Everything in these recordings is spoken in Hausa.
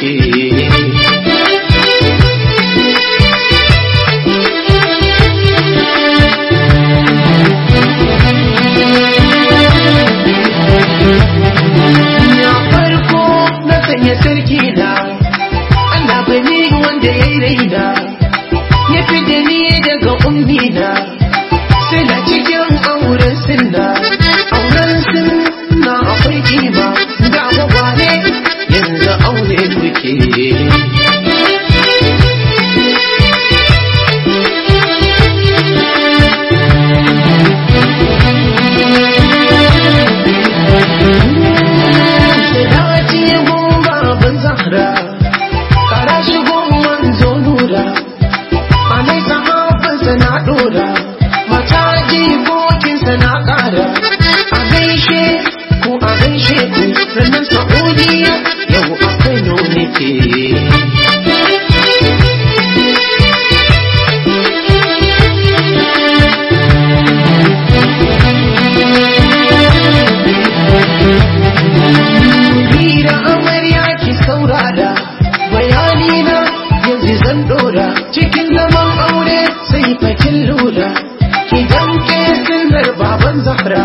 की teku sannan sa'udiya yau akwai kano nake Hira ki saurara bayanina yanzu zan dora. Cikin zaman aure sai fakin lura ki damke sirrar baban zahra.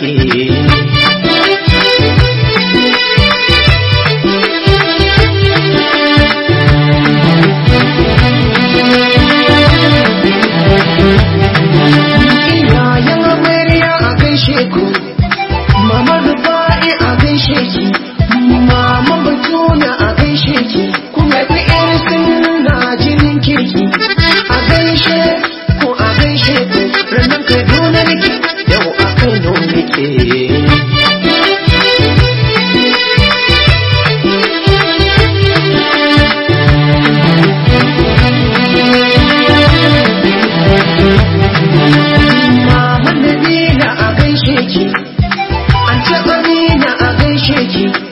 心。you.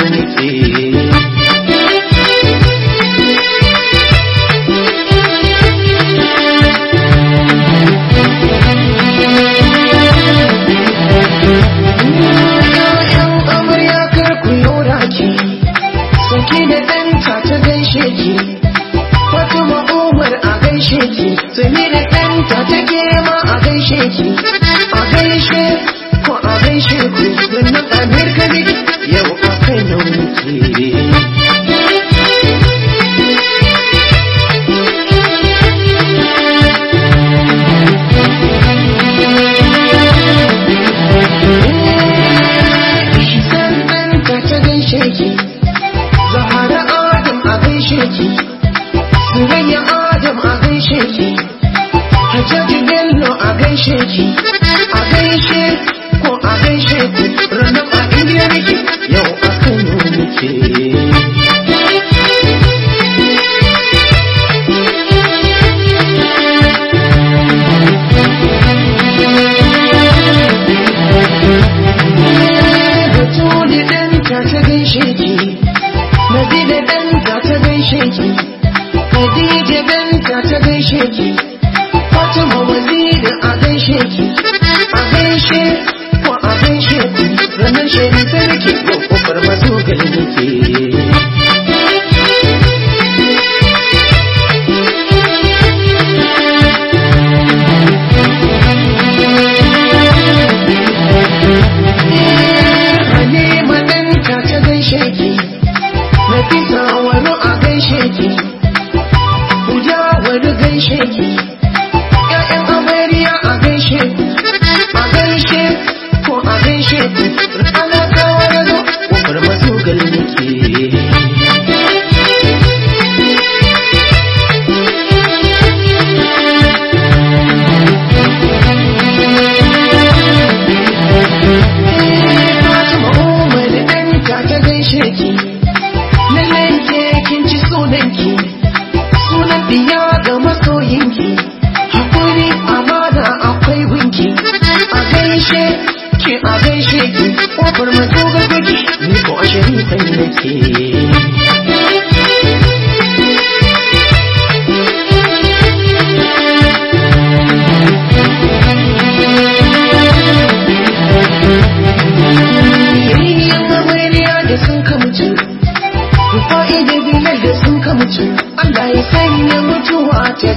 unity. run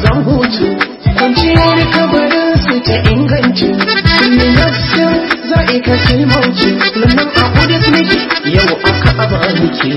zan huce. Kwanciyar kabarin su ta inganci. Ne yassin za'i ka sai mauce? Lullum a kudus nake yau aka aba nake